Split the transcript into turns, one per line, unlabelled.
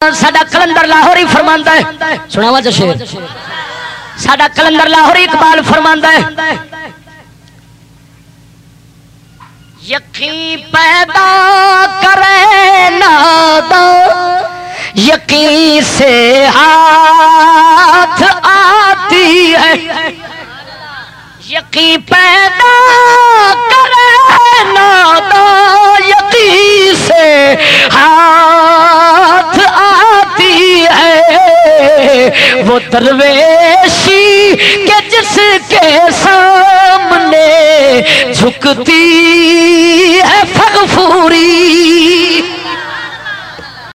ساڈا کلندر لاہوری فرماندا ہے۔ سناوا جو شعر ساڈا کلندر لاہوری اقبال فرماندا ہے۔ یقین پیدا کرے نادا یقین سے ہاتھ آتی ہے۔ یقین پیدا وہ درویشی کہ جس کے سامنے جھکتی